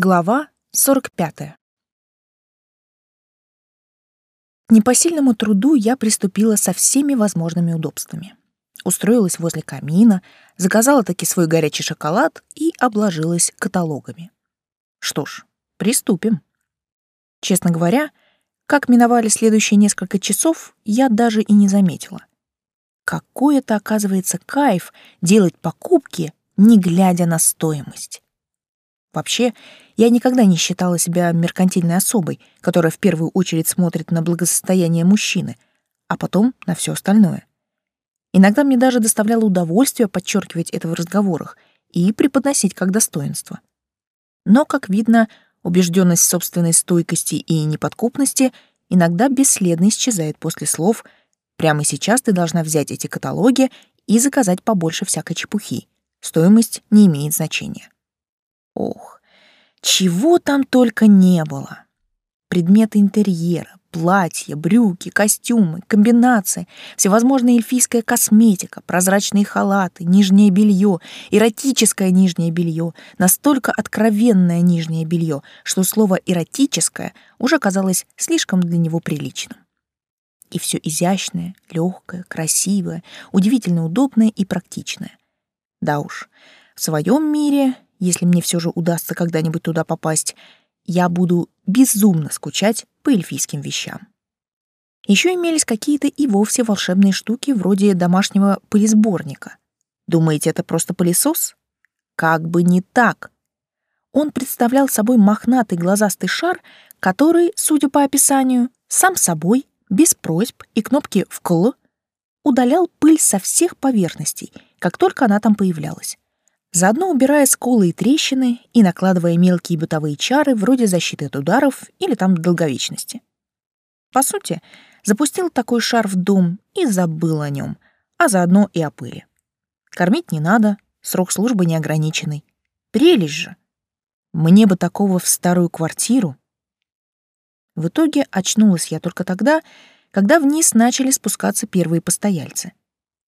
Глава 45. К непосильному труду я приступила со всеми возможными удобствами. Устроилась возле камина, заказала таки свой горячий шоколад и обложилась каталогами. Что ж, приступим. Честно говоря, как миновали следующие несколько часов, я даже и не заметила. Какой это, оказывается, кайф делать покупки, не глядя на стоимость. Вообще, я никогда не считала себя меркантильной особой, которая в первую очередь смотрит на благосостояние мужчины, а потом на все остальное. Иногда мне даже доставляло удовольствие подчеркивать это в разговорах и преподносить как достоинство. Но, как видно, убежденность в собственной стойкости и неподкупности иногда бесследно исчезает после слов «прямо сейчас ты должна взять эти каталоги и заказать побольше всякой чепухи. Стоимость не имеет значения». Ох, чего там только не было. Предметы интерьера, платья, брюки, костюмы, комбинации, всевозможная эльфийская косметика, прозрачные халаты, нижнее белье, эротическое нижнее белье, настолько откровенное нижнее белье, что слово «эротическое» уже казалось слишком для него приличным. И все изящное, легкое, красивое, удивительно удобное и практичное. Да уж, в своем мире если мне все же удастся когда-нибудь туда попасть, я буду безумно скучать по эльфийским вещам. Еще имелись какие-то и вовсе волшебные штуки вроде домашнего пылесборника. Думаете, это просто пылесос? Как бы не так. Он представлял собой мохнатый глазастый шар, который, судя по описанию, сам собой, без просьб и кнопки «вкл» удалял пыль со всех поверхностей, как только она там появлялась заодно убирая сколы и трещины и накладывая мелкие бытовые чары вроде защиты от ударов или там долговечности. По сути, запустил такой шар в дом и забыл о нем, а заодно и о пыли. Кормить не надо, срок службы неограниченный. Прелесть же! Мне бы такого в старую квартиру. В итоге очнулась я только тогда, когда вниз начали спускаться первые постояльцы.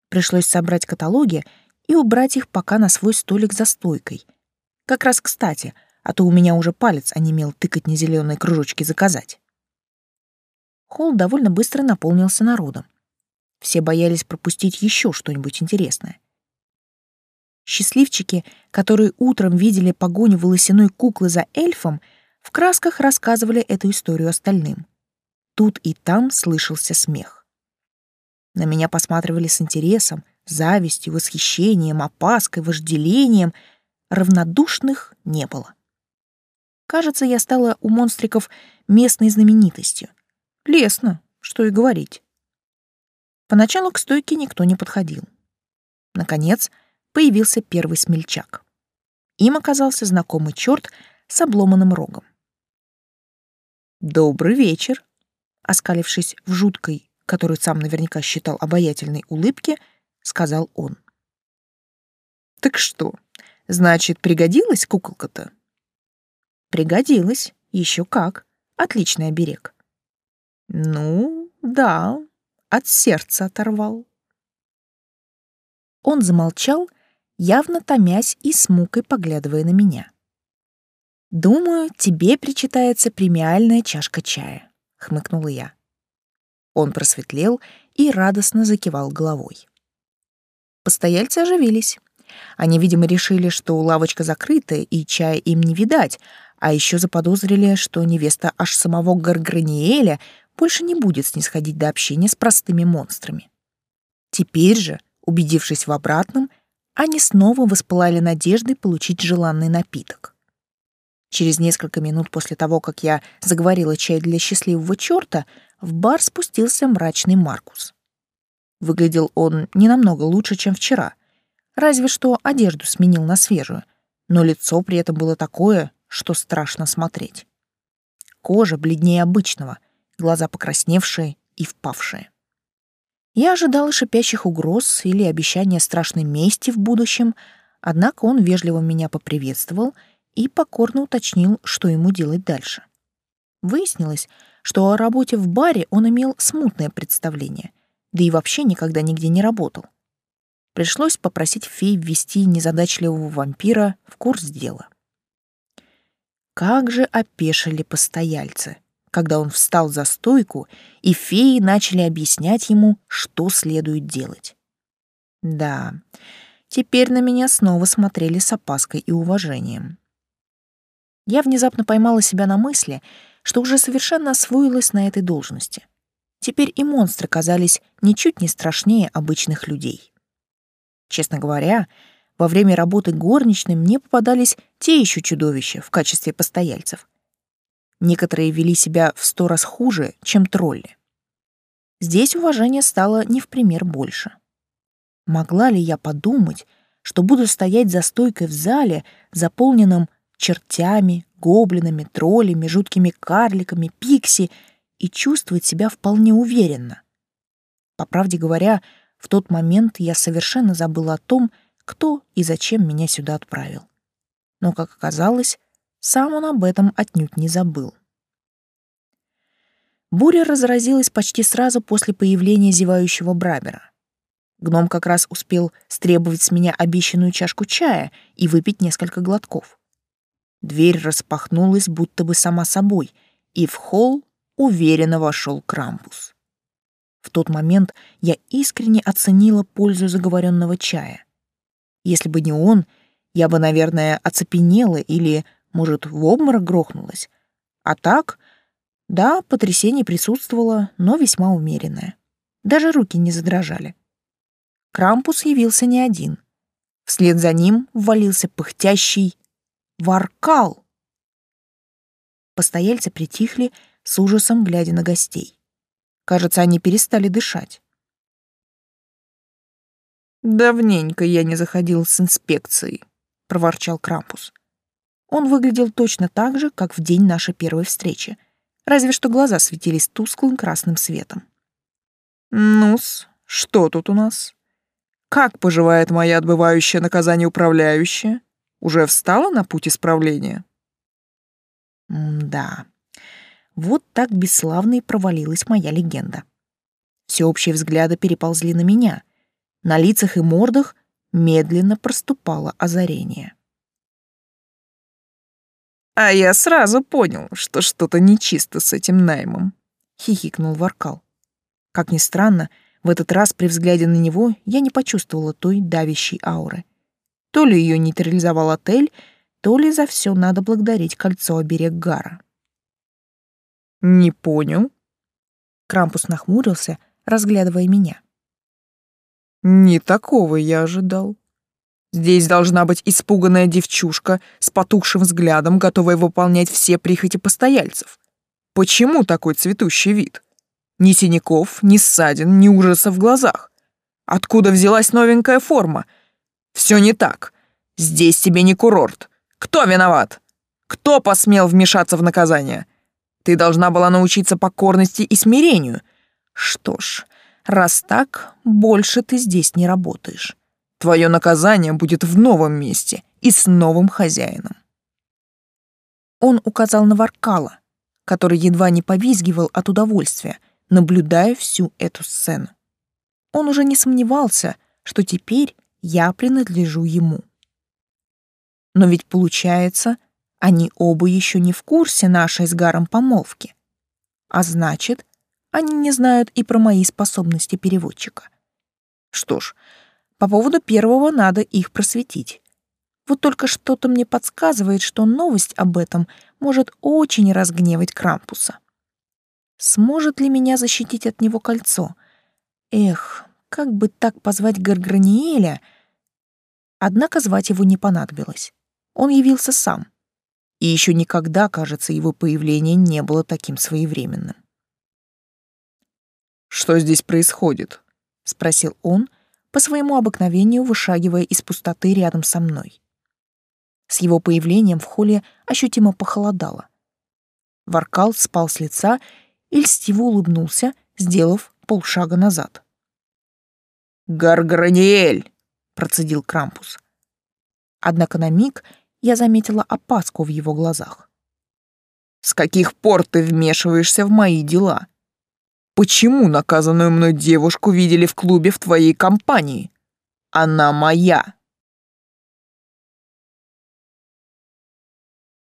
Пришлось собрать каталоги и убрать их пока на свой столик за стойкой. Как раз кстати, а то у меня уже палец онемел тыкать не зеленые кружочки заказать. Холл довольно быстро наполнился народом. Все боялись пропустить еще что-нибудь интересное. Счастливчики, которые утром видели погоню волосяной куклы за эльфом, в красках рассказывали эту историю остальным. Тут и там слышался смех. На меня посматривали с интересом, завистью, восхищением, опаской, вожделением, равнодушных не было. Кажется, я стала у монстриков местной знаменитостью. Лесно, что и говорить. Поначалу к стойке никто не подходил. Наконец, появился первый смельчак. Им оказался знакомый черт с обломанным рогом. «Добрый вечер!» Оскалившись в жуткой, которую сам наверняка считал обаятельной улыбке, — сказал он. «Так что, значит, пригодилась куколка-то?» «Пригодилась, еще как. Отличный оберег». «Ну, да, от сердца оторвал». Он замолчал, явно томясь и с мукой поглядывая на меня. «Думаю, тебе причитается премиальная чашка чая», — хмыкнула я. Он просветлел и радостно закивал головой. Постояльцы оживились. Они, видимо, решили, что лавочка закрыта и чая им не видать, а еще заподозрили, что невеста аж самого Гарграниэля больше не будет снисходить до общения с простыми монстрами. Теперь же, убедившись в обратном, они снова воспылали надеждой получить желанный напиток. Через несколько минут после того, как я заговорила чай для счастливого черта, в бар спустился мрачный Маркус. Выглядел он не намного лучше, чем вчера. Разве что одежду сменил на свежую, но лицо при этом было такое, что страшно смотреть. Кожа бледнее обычного, глаза покрасневшие и впавшие. Я ожидала шипящих угроз или обещания страшной мести в будущем, однако он вежливо меня поприветствовал и покорно уточнил, что ему делать дальше. Выяснилось, что о работе в баре он имел смутное представление — да и вообще никогда нигде не работал. Пришлось попросить фей ввести незадачливого вампира в курс дела. Как же опешили постояльцы, когда он встал за стойку, и феи начали объяснять ему, что следует делать. Да, теперь на меня снова смотрели с опаской и уважением. Я внезапно поймала себя на мысли, что уже совершенно освоилась на этой должности. Теперь и монстры казались ничуть не страшнее обычных людей. Честно говоря, во время работы горничной мне попадались те еще чудовища в качестве постояльцев. Некоторые вели себя в сто раз хуже, чем тролли. Здесь уважение стало не в пример больше. Могла ли я подумать, что буду стоять за стойкой в зале, заполненном чертями, гоблинами, троллями, жуткими карликами, пикси и чувствовать себя вполне уверенно. По правде говоря, в тот момент я совершенно забыла о том, кто и зачем меня сюда отправил. Но, как оказалось, сам он об этом отнюдь не забыл. Буря разразилась почти сразу после появления зевающего Брабера. Гном как раз успел стребовать с меня обещанную чашку чая и выпить несколько глотков. Дверь распахнулась будто бы сама собой, и в холл уверенно вошел Крампус. В тот момент я искренне оценила пользу заговоренного чая. Если бы не он, я бы, наверное, оцепенела или, может, в обморок грохнулась. А так, да, потрясение присутствовало, но весьма умеренное. Даже руки не задрожали. Крампус явился не один. Вслед за ним ввалился пыхтящий Варкал. Постояльцы притихли, с ужасом глядя на гостей. Кажется, они перестали дышать. «Давненько я не заходил с инспекцией», — проворчал Крампус. Он выглядел точно так же, как в день нашей первой встречи, разве что глаза светились тусклым красным светом. «Ну-с, что тут у нас? Как поживает моя отбывающая наказание управляющая? Уже встала на путь исправления?» «Да, вот так бесславно и провалилась моя легенда. Всеобщие взгляды переползли на меня — на лицах и мордах медленно проступало озарение. «А я сразу понял, что что-то нечисто с этим наймом», — хихикнул Варкал. Как ни странно, в этот раз при взгляде на него я не почувствовала той давящей ауры. То ли ее нейтрализовал отель, то ли за все надо благодарить кольцо оберег Гара. «Не понял?» Крампус нахмурился, разглядывая меня. Не такого я ожидал. Здесь должна быть испуганная девчушка с потухшим взглядом, готовая выполнять все прихоти постояльцев. Почему такой цветущий вид? Ни синяков, ни ссадин, ни ужаса в глазах. Откуда взялась новенькая форма? Все не так. Здесь тебе не курорт. Кто виноват? Кто посмел вмешаться в наказание? Ты должна была научиться покорности и смирению. Что ж, Раз так, больше ты здесь не работаешь. Твое наказание будет в новом месте и с новым хозяином. Он указал на Варкала, который едва не повизгивал от удовольствия, наблюдая всю эту сцену. Он уже не сомневался, что теперь я принадлежу ему. Но ведь получается, они оба еще не в курсе нашей с Гаром помолвки. А значит, они не знают и про мои способности переводчика. Что ж, по поводу первого надо их просветить. Вот только что-то мне подсказывает, что новость об этом может очень разгневать Крампуса. Сможет ли меня защитить от него кольцо? Эх, как бы так позвать Гарграниэля? Однако звать его не понадобилось. Он явился сам. И еще никогда, кажется, его появление не было таким своевременным. «Что здесь происходит?» — спросил он, по своему обыкновению вышагивая из пустоты рядом со мной. С его появлением в холле ощутимо похолодало. Варкал спал с лица и льстиво улыбнулся, сделав полшага назад. «Гарграниэль!» — процедил Крампус. Однако на миг я заметила опаску в его глазах. «С каких пор ты вмешиваешься в мои дела?» Почему наказанную мной девушку видели в клубе в твоей компании? Она моя.